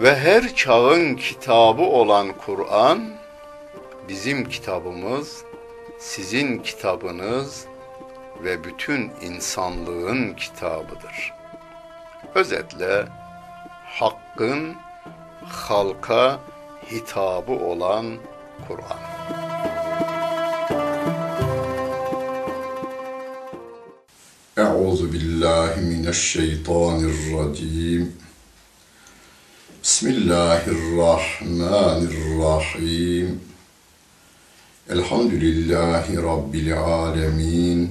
ve her çağın kitabı olan Kur'an, bizim kitabımız, sizin kitabınız ve bütün insanlığın kitabıdır. Özetle hakkın halka hitabı olan Kur'an. Euzu billahi mineşşeytanirracim. Bismillahirrahmanirrahim. Elhamdülillahi Rabbil alemin.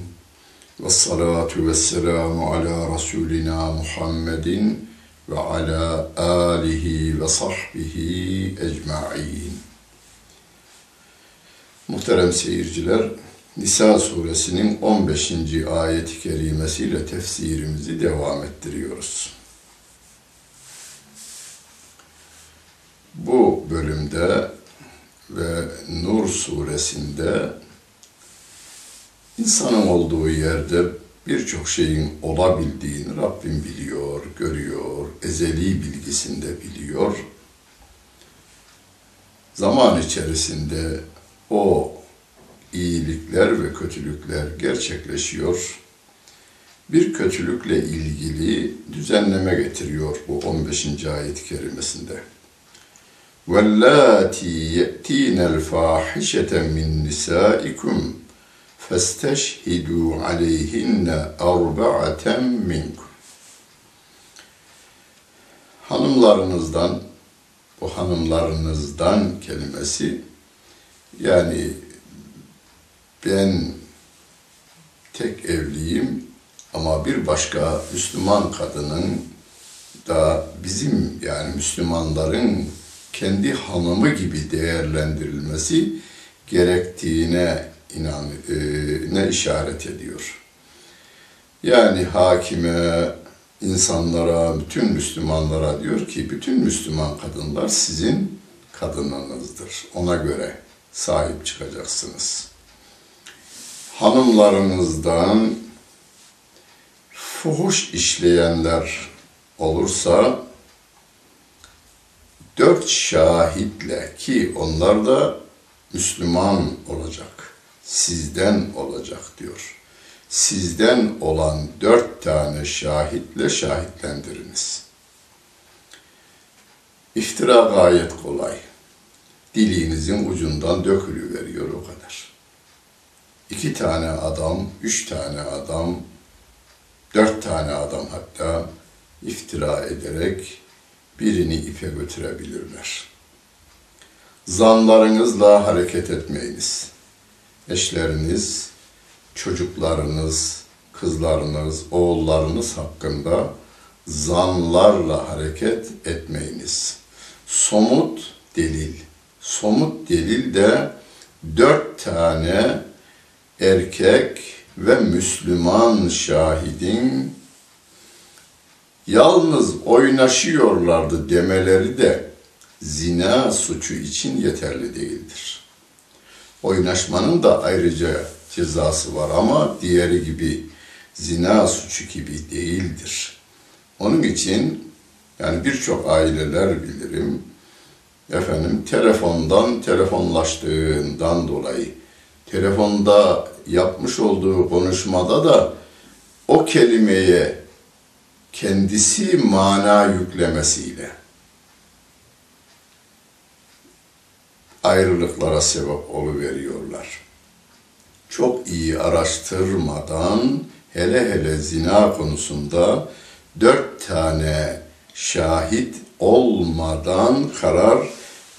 Ve salatu ve selamu ala Resulina Muhammedin ve ala alihi ve sahbihi ecma'in. Muhterem seyirciler, Nisa suresinin 15. ayet-i kerimesiyle tefsirimizi devam ettiriyoruz. Bu bölümde ve Nur suresinde insanın olduğu yerde birçok şeyin olabildiğini Rabbim biliyor, görüyor, ezeli bilgisinde biliyor. Zaman içerisinde o iyilikler ve kötülükler gerçekleşiyor. Bir kötülükle ilgili düzenleme getiriyor bu 15. ayet-i kerimesinde. وَاللَّاتِي يَأْتِينَ الْفَاحِشَةَ مِنْ نِسَائِكُمْ فَاسْتَشْهِدُوا عَلَيْهِنَّ أَرْبَعَةً مِنْكُمْ Hanımlarınızdan, bu hanımlarınızdan kelimesi, yani ben tek evliyim ama bir başka Müslüman kadının da bizim yani Müslümanların kendi hanımı gibi değerlendirilmesi gerektiğine inan e, ne işaret ediyor. Yani hakime, insanlara, bütün Müslümanlara diyor ki bütün Müslüman kadınlar sizin kadınınızdır. Ona göre sahip çıkacaksınız. Hanımlarınızdan fuhuş işleyenler olursa dört şahitle ki onlar da Müslüman olacak, sizden olacak diyor. Sizden olan dört tane şahitle şahitlendiriniz. İftira gayet kolay. Diliğinizin ucundan dökülüveriyor o kadar. İki tane adam, üç tane adam, dört tane adam hatta iftira ederek birini ipe götürebilirler. zanlarınızla hareket etmeyiniz. Eşleriniz, çocuklarınız, kızlarınız, oğullarınız hakkında zanlarla hareket etmeyiniz. Somut delil. Somut delil de dört tane erkek ve Müslüman şahidin yalnız oynaşıyorlardı demeleri de zina suçu için yeterli değildir. Oynaşmanın da ayrıca cezası var ama diğeri gibi zina suçu gibi değildir. Onun için yani birçok aileler bilirim efendim telefondan telefonlaştığından dolayı telefonda yapmış olduğu konuşmada da o kelimeye kendisi mana yüklemesiyle ayrılıklara sebep oluveriyorlar. Çok iyi araştırmadan hele hele zina konusunda dört tane şahit olmadan karar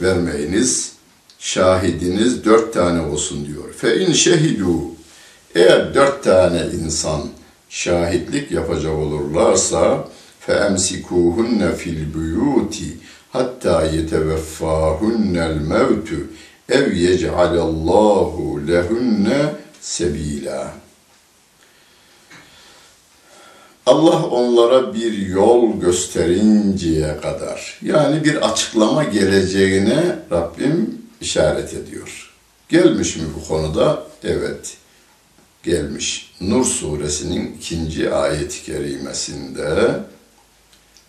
vermeyiniz. Şahidiniz dört tane olsun diyor. Fe in şehidu eğer dört tane insan şahitlik yapacak olurlarsa emsikuhunne fil buyuti hatta yeteveffahunnel mevtu ev yec'alallahu lehunne sebila. Allah onlara bir yol gösterinceye kadar yani bir açıklama geleceğine Rabbim işaret ediyor. Gelmiş mi bu konuda? Evet gelmiş. Nur suresinin ikinci ayet-i kerimesinde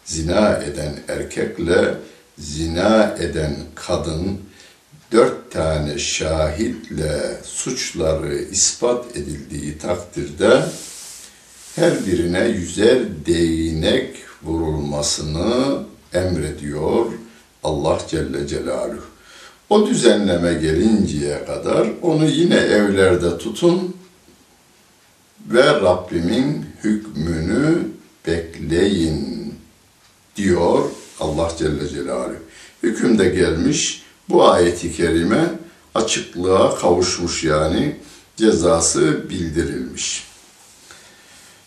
zina eden erkekle zina eden kadın dört tane şahitle suçları ispat edildiği takdirde her birine yüzer değnek vurulmasını emrediyor Allah Celle Celaluhu. O düzenleme gelinceye kadar onu yine evlerde tutun ve Rabbimin hükmünü bekleyin diyor Allah Celle Celaluhu. Hüküm de gelmiş bu ayeti kerime açıklığa kavuşmuş yani cezası bildirilmiş.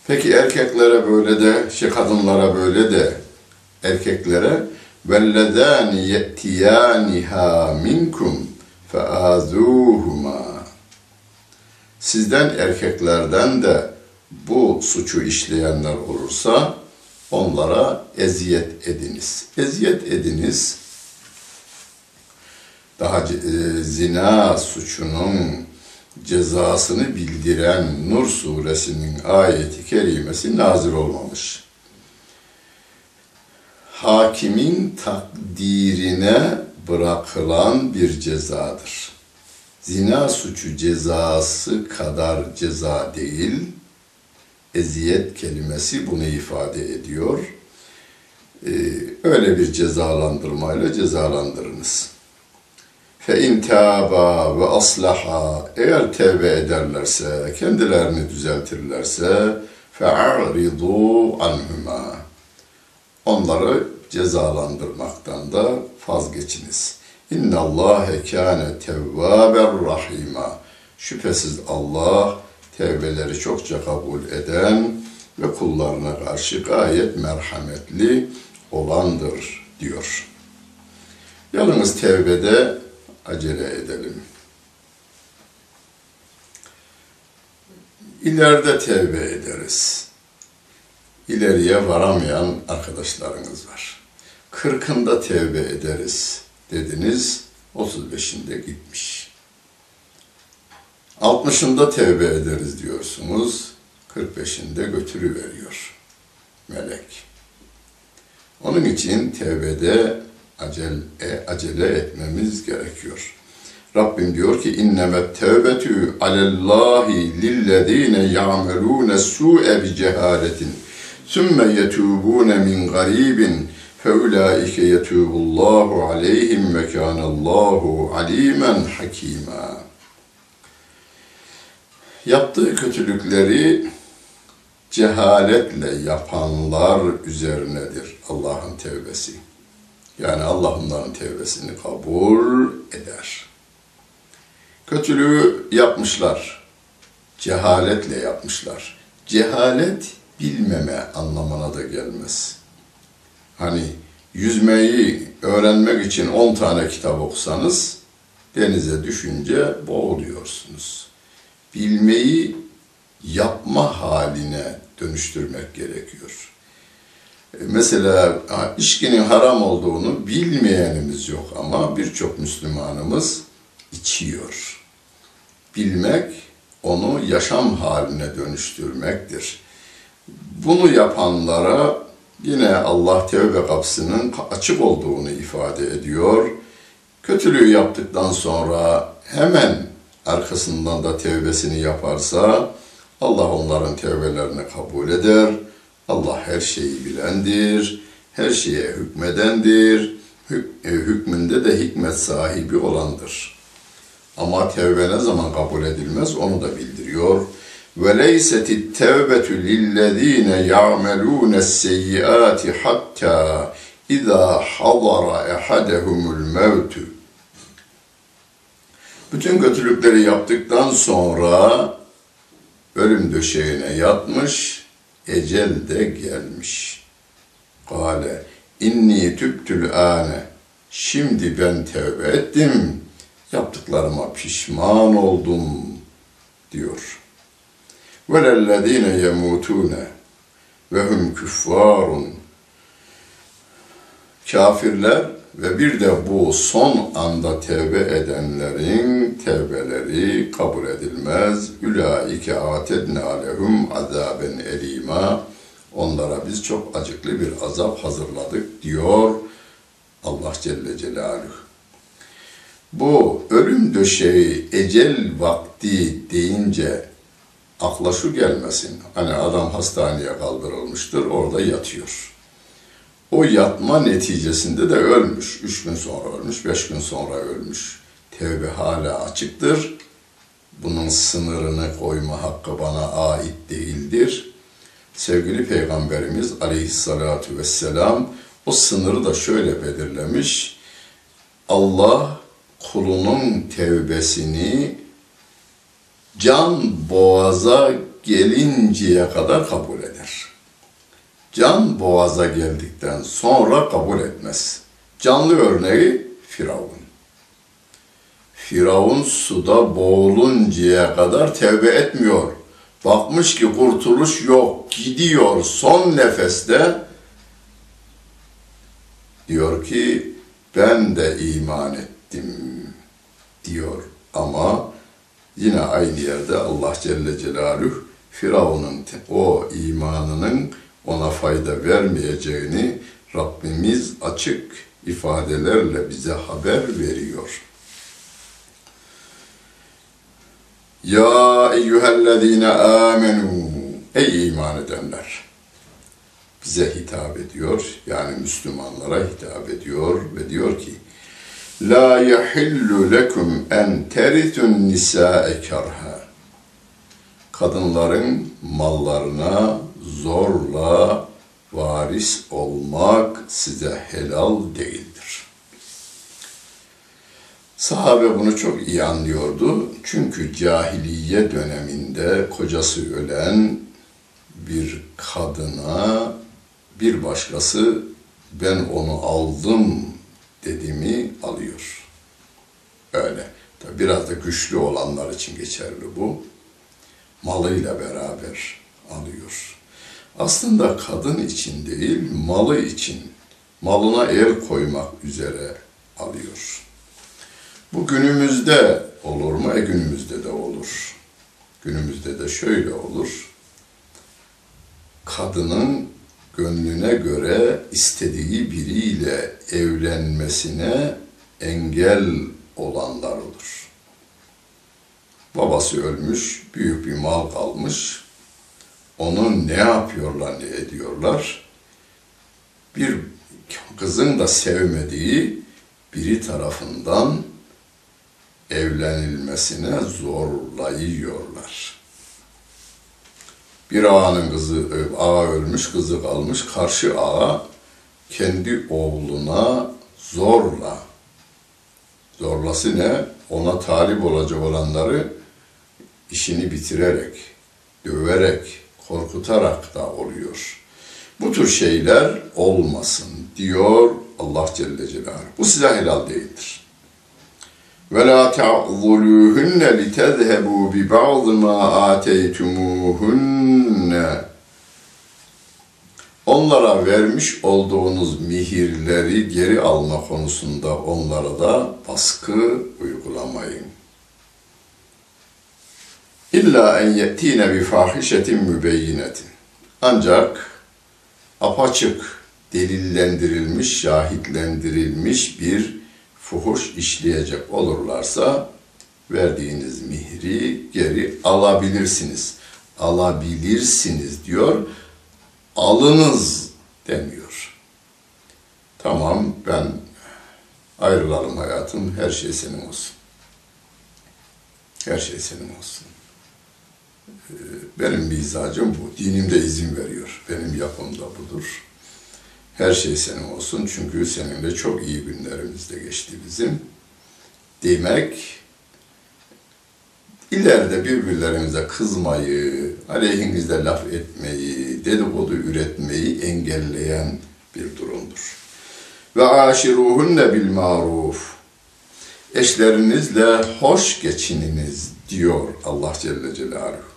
Peki erkeklere böyle de, şey kadınlara böyle de erkeklere وَالَّذَانِ يَأْتِيَانِهَا مِنْكُمْ فَآذُوهُمَا Sizden erkeklerden de bu suçu işleyenler olursa onlara eziyet ediniz. Eziyet ediniz. Daha e, zina suçunun cezasını bildiren Nur suresinin ayeti kerimesi nazil olmamış. Hakimin takdirine bırakılan bir cezadır. Zina suçu cezası kadar ceza değil, eziyet kelimesi bunu ifade ediyor. Ee, öyle bir cezalandırmayla cezalandırınız. Fe in taba ve aslaha eğer tevbe ederlerse, kendilerini düzeltirlerse fe'aridu anhuma. Onları cezalandırmaktan da vazgeçiniz. İnna Allahe kâne tevvâber rahîmâ. Şüphesiz Allah tevbeleri çokça kabul eden ve kullarına karşı gayet merhametli olandır diyor. Yalnız tevbede acele edelim. İleride tevbe ederiz. İleriye varamayan arkadaşlarınız var. Kırkında tevbe ederiz dediniz, 35'inde gitmiş. 60'ında tevbe ederiz diyorsunuz, 45'inde götürüveriyor melek. Onun için tevbede acele, acele etmemiz gerekiyor. Rabbim diyor ki innemet tevbetü alellahi lillezine ya'melune su'e bi cehaletin sümme yetubune min garibin feulaike yetubullahu aleyhim ve kânallahu alimen hakîmâ. Yaptığı kötülükleri cehaletle yapanlar üzerinedir Allah'ın tevbesi. Yani Allah onların tevbesini kabul eder. Kötülüğü yapmışlar. Cehaletle yapmışlar. Cehalet bilmeme anlamına da gelmez. Hani yüzmeyi öğrenmek için 10 tane kitap okusanız denize düşünce boğuluyorsunuz. Bilmeyi yapma haline dönüştürmek gerekiyor. E, Mesela içkinin haram olduğunu bilmeyenimiz yok ama birçok Müslümanımız içiyor. Bilmek onu yaşam haline dönüştürmektir. Bunu yapanlara yine Allah tevbe kapısının açık olduğunu ifade ediyor. Kötülüğü yaptıktan sonra hemen arkasından da tevbesini yaparsa Allah onların tevbelerini kabul eder. Allah her şeyi bilendir, her şeye hükmedendir, hük- e, hükmünde de hikmet sahibi olandır. Ama tevbe ne zaman kabul edilmez onu da bildiriyor. وَلَيْسَتِ التَّوْبَةُ لِلَّذ۪ينَ يَعْمَلُونَ السَّيِّئَاتِ حَتَّى اِذَا حَضَرَ اَحَدَهُمُ الْمَوْتُ Bütün kötülükleri yaptıktan sonra ölüm döşeğine yatmış, ecel de gelmiş. Kale inni tübtül ane. Şimdi ben tevbe ettim. Yaptıklarıma pişman oldum diyor. Velellezine yemutune ve hum küffarun. Kafirler ve bir de bu son anda tevbe edenlerin tevbeleri kabul edilmez. Ülaike atedna lehum azaben elima. Onlara biz çok acıklı bir azap hazırladık diyor Allah Celle Celaluhu. Bu ölüm döşeği, ecel vakti deyince akla şu gelmesin. Hani adam hastaneye kaldırılmıştır, orada yatıyor. O yatma neticesinde de ölmüş. Üç gün sonra ölmüş, beş gün sonra ölmüş. Tevbe hala açıktır. Bunun sınırını koyma hakkı bana ait değildir. Sevgili Peygamberimiz aleyhissalatu vesselam o sınırı da şöyle belirlemiş. Allah kulunun tevbesini can boğaza gelinceye kadar kabul eder. Can boğaza geldikten sonra kabul etmez. Canlı örneği Firavun. Firavun suda boğuluncaya kadar tevbe etmiyor. Bakmış ki kurtuluş yok, gidiyor son nefeste. Diyor ki ben de iman ettim diyor. Ama yine aynı yerde Allah Celle Celaluhu Firavun'un o imanının ona fayda vermeyeceğini Rabbimiz açık ifadelerle bize haber veriyor. Ya eyyühellezine amenu Ey iman edenler! Bize hitap ediyor, yani Müslümanlara hitap ediyor ve diyor ki La yahillu lekum en teritun nisa'e kerha Kadınların mallarına zorla varis olmak size helal değildir. Sahabe bunu çok iyi anlıyordu. Çünkü cahiliye döneminde kocası ölen bir kadına bir başkası ben onu aldım dediğimi alıyor. Öyle. Tabi biraz da güçlü olanlar için geçerli bu. Malıyla beraber alıyor. Aslında kadın için değil, malı için, malına el koymak üzere alıyor. Bu günümüzde olur mu? E günümüzde de olur. Günümüzde de şöyle olur. Kadının gönlüne göre istediği biriyle evlenmesine engel olanlar olur. Babası ölmüş, büyük bir mal kalmış. Onu ne yapıyorlar, ne ediyorlar? Bir kızın da sevmediği biri tarafından evlenilmesine zorlayıyorlar. Bir ağanın kızı, ağa ölmüş, kızı kalmış. Karşı ağa kendi oğluna zorla. Zorlası ne? Ona talip olacak olanları işini bitirerek, döverek, korkutarak da oluyor. Bu tür şeyler olmasın diyor Allah Celle Celaluhu. Bu size helal değildir ve la ta'zuluhunne li tezhebu bi ba'd ma ateytumuhunne. Onlara vermiş olduğunuz mihirleri geri alma konusunda onlara da baskı uygulamayın. İlla en ye'tine bi fahişetin mübeyyinetin. Ancak apaçık, delillendirilmiş, şahitlendirilmiş bir fuhuş işleyecek olurlarsa verdiğiniz mihri geri alabilirsiniz. Alabilirsiniz diyor. Alınız demiyor. Tamam ben ayrılalım hayatım her şey senin olsun. Her şey senin olsun. Ee, Benim mizacım bu. Dinim de izin veriyor. Benim yapım da budur. Her şey senin olsun çünkü seninle çok iyi günlerimiz de geçti bizim. Demek ileride birbirlerimize kızmayı, aleyhinizde laf etmeyi, dedikodu üretmeyi engelleyen bir durumdur. Ve aşiruhunne bil maruf. Eşlerinizle hoş geçininiz diyor Allah Celle Celaluhu.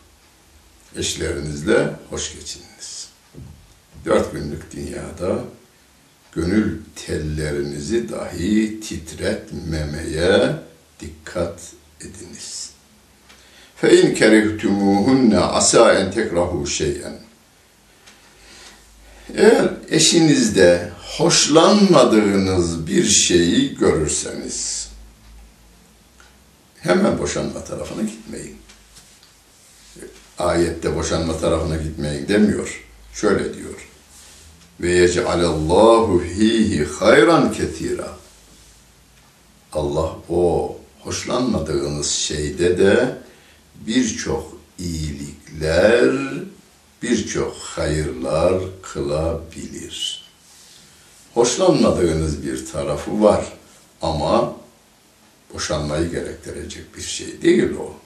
Eşlerinizle hoş geçininiz. Dört günlük dünyada gönül tellerinizi dahi titretmemeye dikkat ediniz. Fe in kerihtumuhunne asa en tekrahu şeyen. Eğer eşinizde hoşlanmadığınız bir şeyi görürseniz hemen boşanma tarafına gitmeyin. Ayette boşanma tarafına gitmeyin demiyor. Şöyle diyor. Ve yec'alallahu fihi hayran ketira. Allah o hoşlanmadığınız şeyde de birçok iyilikler, birçok hayırlar kılabilir. Hoşlanmadığınız bir tarafı var ama boşanmayı gerektirecek bir şey değil o.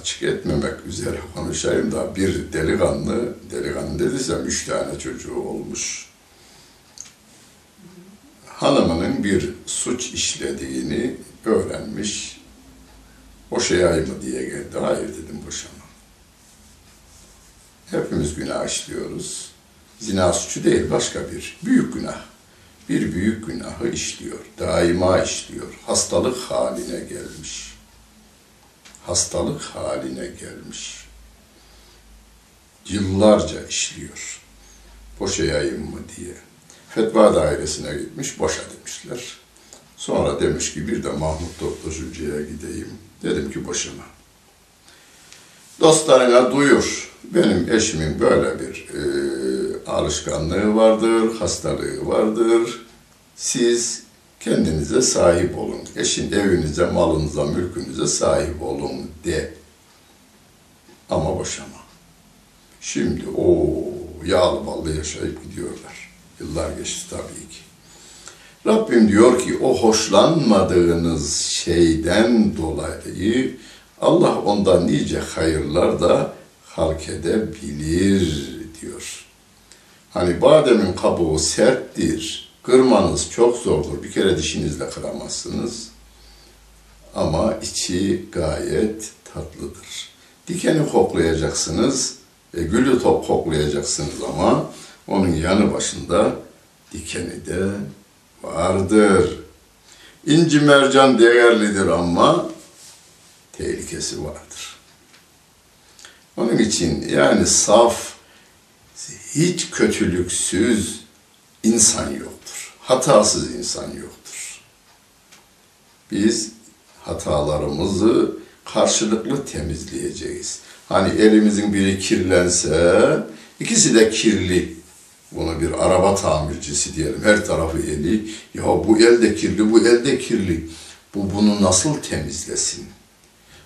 açık etmemek üzere konuşayım da bir delikanlı, delikanlı dediysem üç tane çocuğu olmuş. Hanımının bir suç işlediğini öğrenmiş. Boşayayım mı diye geldi. Hayır dedim boşamam. Hepimiz günah işliyoruz. Zina suçu değil başka bir. Büyük günah. Bir büyük günahı işliyor. Daima işliyor. Hastalık haline gelmiş hastalık haline gelmiş. Yıllarca işliyor. Boşayayım mı diye. Fetva dairesine gitmiş, boşa demişler. Sonra demiş ki bir de Mahmut Toptaşıcı'ya gideyim. Dedim ki boşama. Dostlarına duyur. Benim eşimin böyle bir e, alışkanlığı vardır, hastalığı vardır. Siz kendinize sahip olun. Eşin evinize, malınıza, mülkünüze sahip olun de. Ama boşama. Şimdi o yağlı ballı yaşayıp gidiyorlar. Yıllar geçti tabii ki. Rabbim diyor ki o hoşlanmadığınız şeyden dolayı Allah ondan nice hayırlar da halk edebilir diyor. Hani bademin kabuğu serttir, Kırmanız çok zordur. Bir kere dişinizle kıramazsınız. Ama içi gayet tatlıdır. Dikeni koklayacaksınız ve gülü top koklayacaksınız ama onun yanı başında dikeni de vardır. İnci mercan değerlidir ama tehlikesi vardır. Onun için yani saf, hiç kötülüksüz insan yoktur. Hatasız insan yoktur. Biz hatalarımızı karşılıklı temizleyeceğiz. Hani elimizin biri kirlense, ikisi de kirli. Bunu bir araba tamircisi diyelim. Her tarafı eli. Ya bu el de kirli, bu el de kirli. Bu bunu nasıl temizlesin?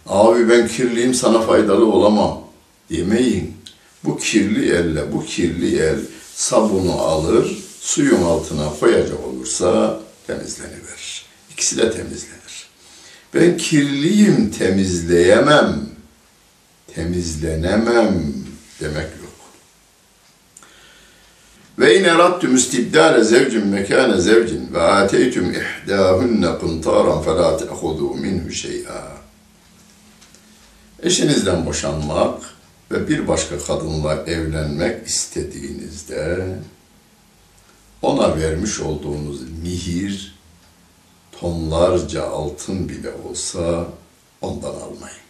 Abi ben kirliyim sana faydalı olamam demeyin. Bu kirli elle, bu kirli el sabunu alır, suyun altına koyacak olursa temizleniverir. İkisi de temizlenir. Ben kirliyim, temizleyemem, temizlenemem demek yok. Ve in eradtum istibdale zevcin mekane zevcin ve ateytum ihdahunne qintaran fela te'hudu minhu şey'a. Eşinizden boşanmak ve bir başka kadınla evlenmek istediğinizde ona vermiş olduğunuz mihir tonlarca altın bile olsa ondan almayın.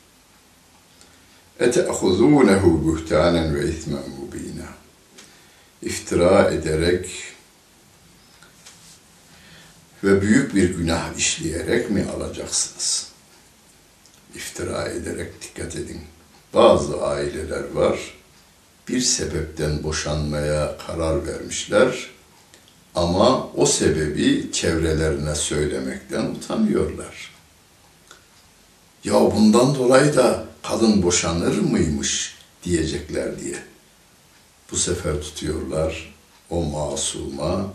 Buhtanen ve ithmen mubina. İftira ederek ve büyük bir günah işleyerek mi alacaksınız? İftira ederek dikkat edin. Bazı aileler var, bir sebepten boşanmaya karar vermişler ama o sebebi çevrelerine söylemekten utanıyorlar. Ya bundan dolayı da kadın boşanır mıymış diyecekler diye. Bu sefer tutuyorlar o masuma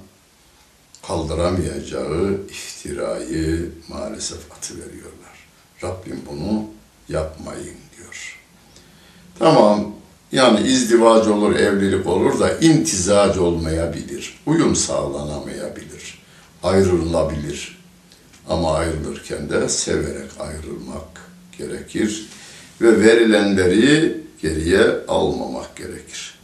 kaldıramayacağı iftirayı maalesef atıveriyorlar. Rabbim bunu yapmayın diyor. Tamam yani izdivac olur, evlilik olur da imtizac olmayabilir. Uyum sağlanamayabilir. Ayrılabilir. Ama ayrılırken de severek ayrılmak gerekir. Ve verilenleri geriye almamak gerekir.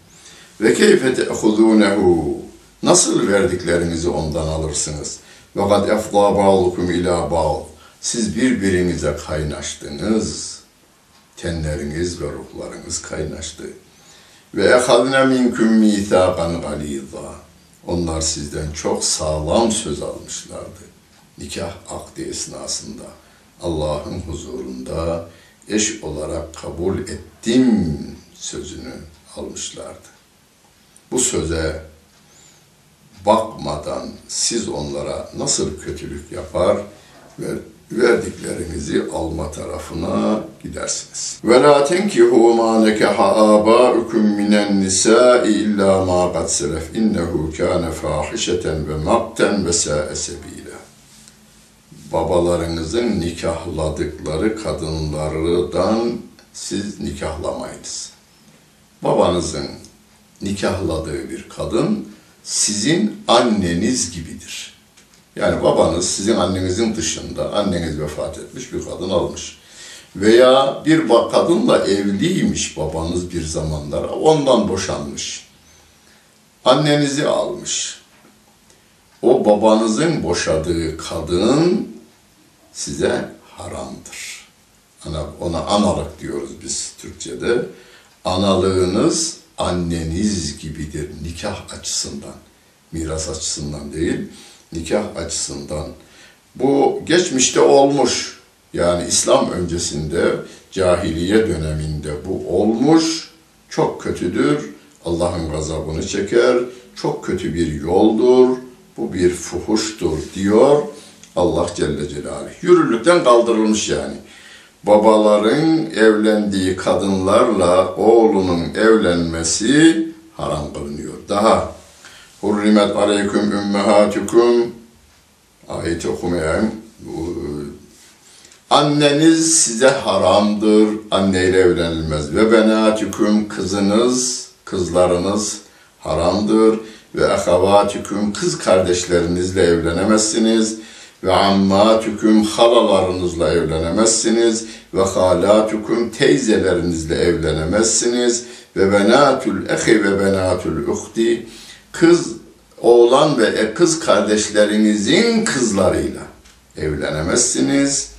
Ve keyfe te'hudunehu Nasıl verdiklerinizi ondan alırsınız? Ve kad efdâ ba'dukum ilâ ba'd. Siz birbirinize kaynaştınız. Tenleriniz ve ruhlarınız kaynaştı. Ve ehadne minkum mithaqan galîzâ. Onlar sizden çok sağlam söz almışlardı. Nikah akdi esnasında Allah'ın huzurunda eş olarak kabul ettim sözünü almışlardı. Bu söze bakmadan siz onlara nasıl kötülük yapar ve verdiklerinizi alma tarafına gidersiniz. Ve la tenkihu ma nekaha abaukum minen nisa'i illa ma qad selef innehu kana fahişeten ve makten ve sa'a sebila. Babalarınızın nikahladıkları kadınlardan siz nikahlamayınız. Babanızın nikahladığı bir kadın sizin anneniz gibidir. Yani babanız sizin annenizin dışında, anneniz vefat etmiş bir kadın almış. Veya bir kadınla evliymiş babanız bir zamanlar, ondan boşanmış. Annenizi almış. O babanızın boşadığı kadın size haramdır. Ana, ona analık diyoruz biz Türkçe'de. Analığınız anneniz gibidir nikah açısından. Miras açısından değil, nikah açısından. Bu geçmişte olmuş. Yani İslam öncesinde, cahiliye döneminde bu olmuş. Çok kötüdür. Allah'ın gazabını çeker. Çok kötü bir yoldur. Bu bir fuhuştur diyor Allah Celle Celaluhu. Yürürlükten kaldırılmış yani babaların evlendiği kadınlarla oğlunun evlenmesi haram kılınıyor. Daha Hurrimet aleyküm ümmehatukum ayeti okumayayım. Anneniz size haramdır. Anneyle evlenilmez. Ve benatüküm kızınız, kızlarınız haramdır. Ve ahavatüküm kız kardeşlerinizle evlenemezsiniz ve ammatüküm halalarınızla evlenemezsiniz ve halatukum teyzelerinizle evlenemezsiniz ve benatul ehi ve benatul uhti kız oğlan ve kız kardeşlerinizin kızlarıyla evlenemezsiniz.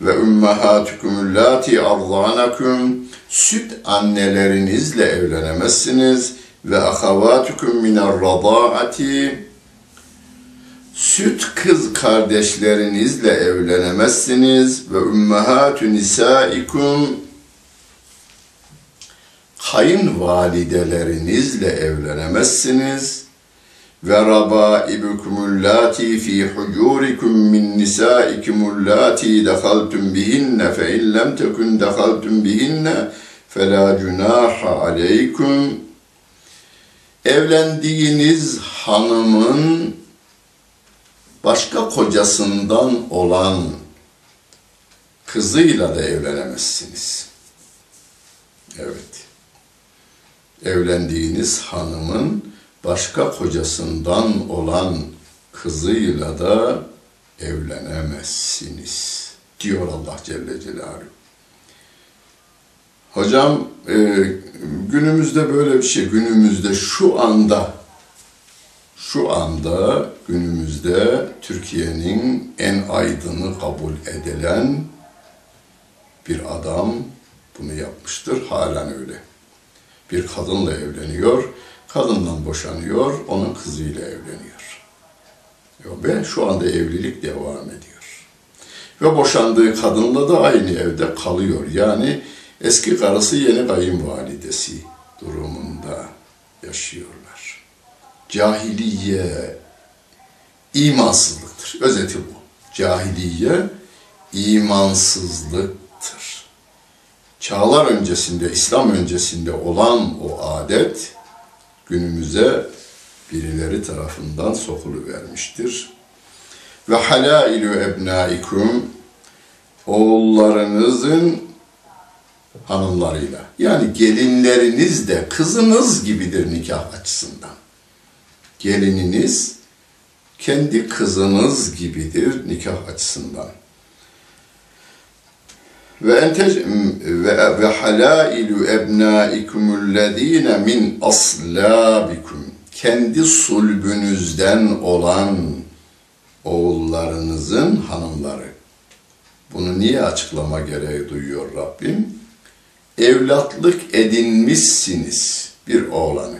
Ve ümmehatukum lati arzanakum süt annelerinizle evlenemezsiniz. Ve ahavatukum minar radaati süt kız kardeşlerinizle evlenemezsiniz. Ve ummahatü nisaikum kayınvalidelerinizle evlenemezsiniz. Ve rabaibukumul lati fi hucurikum min nisaikumul lati dakhaltum bihinne fe in lem tekun dakhaltum bihinne fe la cunaha aleykum. Evlendiğiniz hanımın başka kocasından olan kızıyla da evlenemezsiniz. Evet. Evlendiğiniz hanımın başka kocasından olan kızıyla da evlenemezsiniz. Diyor Allah Celle Celaluhu. Hocam e, günümüzde böyle bir şey, günümüzde şu anda, şu anda günümüzde Türkiye'nin en aydını kabul edilen bir adam bunu yapmıştır. Halen öyle. Bir kadınla evleniyor, kadından boşanıyor, onun kızıyla evleniyor. Ve şu anda evlilik devam ediyor. Ve boşandığı kadınla da aynı evde kalıyor. Yani eski karısı yeni kayınvalidesi durumunda yaşıyorlar. Cahiliye imansızlıktır. Özeti bu. Cahiliye imansızlıktır. Çağlar öncesinde, İslam öncesinde olan o adet günümüze birileri tarafından sokulu vermiştir. Ve halailu ebnaikum oğullarınızın hanımlarıyla. Yani gelinleriniz de kızınız gibidir nikah açısından. Gelininiz kendi kızınız gibidir nikah açısından. Ve entec ve, ve halailu ebnaikumüllezine min aslabikum kendi sulbünüzden olan oğullarınızın hanımları. Bunu niye açıklama gereği duyuyor Rabbim? Evlatlık edinmişsiniz bir oğlanı.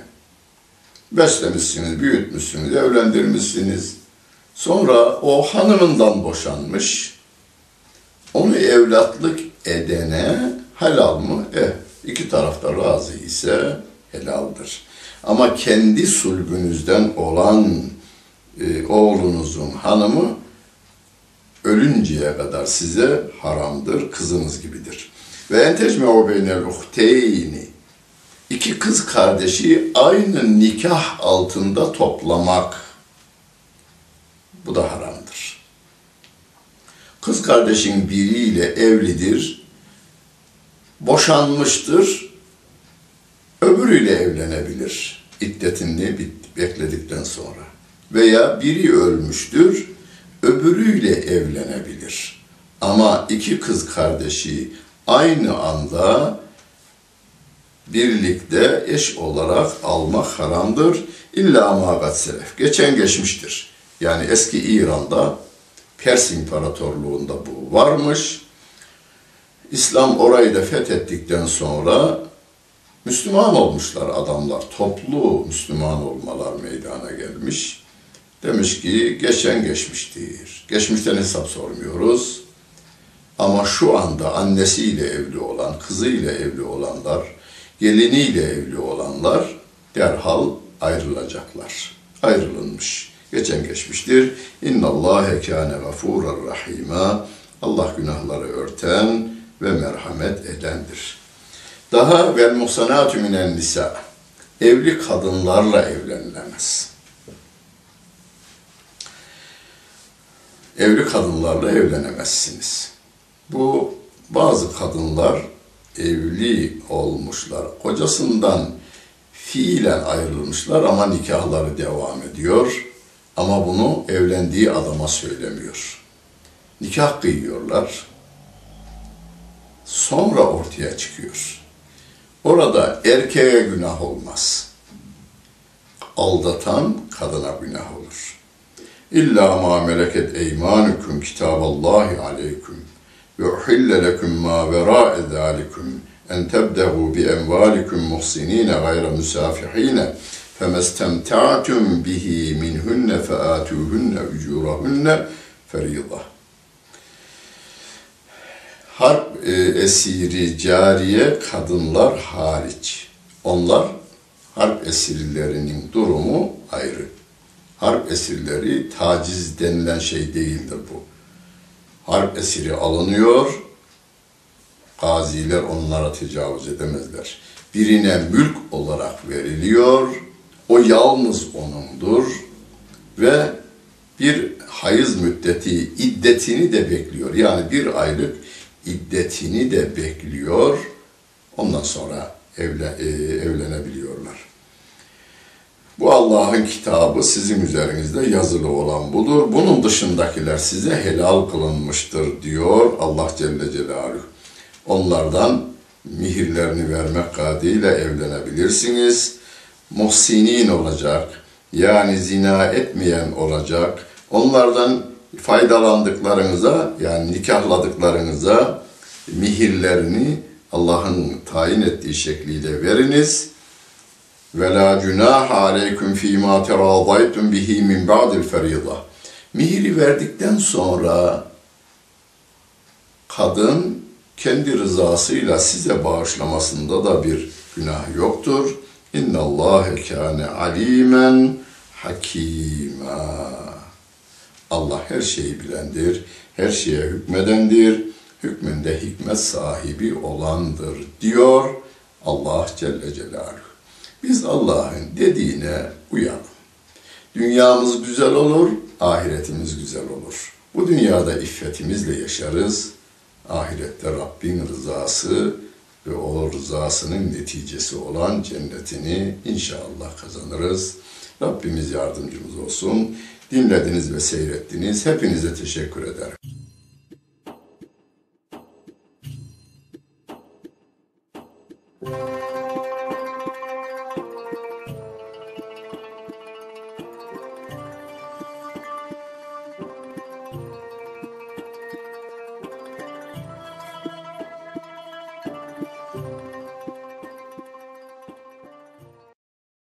Beslemişsiniz, büyütmüşsünüz, evlendirmişsiniz. Sonra o hanımından boşanmış. Onu evlatlık edene helal mı? Eh, iki tarafta razı ise helaldir. Ama kendi sulbünüzden olan e, oğlunuzun hanımı ölünceye kadar size haramdır, kızınız gibidir. Ve entecme o beynel uhteyni iki kız kardeşi aynı nikah altında toplamak bu da haramdır. Kız kardeşin biriyle evlidir, boşanmıştır, öbürüyle evlenebilir iddetini bekledikten sonra. Veya biri ölmüştür, öbürüyle evlenebilir. Ama iki kız kardeşi aynı anda birlikte eş olarak almak haramdır. İlla magat selef. Geçen geçmiştir. Yani eski İran'da Pers İmparatorluğu'nda bu varmış. İslam orayı da fethettikten sonra Müslüman olmuşlar adamlar. Toplu Müslüman olmalar meydana gelmiş. Demiş ki geçen geçmiştir. Geçmişten hesap sormuyoruz. Ama şu anda annesiyle evli olan, kızıyla evli olanlar, geliniyle evli olanlar derhal ayrılacaklar. Ayrılınmış. Geçen geçmiştir. İnna Allahe kâne gafûrar rahîmâ. Allah günahları örten ve merhamet edendir. Daha vel muhsanatü minen nisa. Evli kadınlarla evlenilemez. Evli kadınlarla evlenemezsiniz. Bu bazı kadınlar evli olmuşlar. Kocasından fiilen ayrılmışlar ama nikahları devam ediyor. Ama bunu evlendiği adama söylemiyor. Nikah kıyıyorlar. Sonra ortaya çıkıyor. Orada erkeğe günah olmaz. Aldatan kadına günah olur. İlla ma meleket eymanukum kitaballahi aleyküm ve uhille lekum ma vera'a zalikum en tebdehu bi emvalikum muhsinine gayra musafihine femestemta'tum bihi minhunne featuhunne ucurahunne ferida. Harp e, esiri cariye kadınlar hariç. Onlar harp esirlerinin durumu ayrı. Harp esirleri taciz denilen şey değildir bu harp esiri alınıyor, Gaziler onlara tecavüz edemezler. Birine mülk olarak veriliyor. O yalnız onundur ve bir hayız müddeti iddetini de bekliyor. Yani bir aylık iddetini de bekliyor. Ondan sonra evle, e, evlenebiliyorlar. Bu Allah'ın kitabı sizin üzerinizde yazılı olan budur. Bunun dışındakiler size helal kılınmıştır diyor Allah Celle Celaluhu. Onlardan mihirlerini vermek kaydıyla evlenebilirsiniz. Muhsinin olacak. Yani zina etmeyen olacak. Onlardan faydalandıklarınıza yani nikahladıklarınıza mihirlerini Allah'ın tayin ettiği şekliyle veriniz. Ve la cunaha aleyküm fîmâ teradaytum bihi min ba'dil ferîda. Mihri verdikten sonra kadın kendi rızasıyla size bağışlamasında da bir günah yoktur. İnna Allah kâne alimen hakîmâ. Allah her şeyi bilendir, her şeye hükmedendir, hükmünde hikmet sahibi olandır diyor Allah Celle Celaluhu. Biz Allah'ın dediğine uyalım. Dünyamız güzel olur, ahiretimiz güzel olur. Bu dünyada iffetimizle yaşarız. Ahirette Rabbin rızası ve o rızasının neticesi olan cennetini inşallah kazanırız. Rabbimiz yardımcımız olsun. Dinlediniz ve seyrettiniz. Hepinize teşekkür ederim.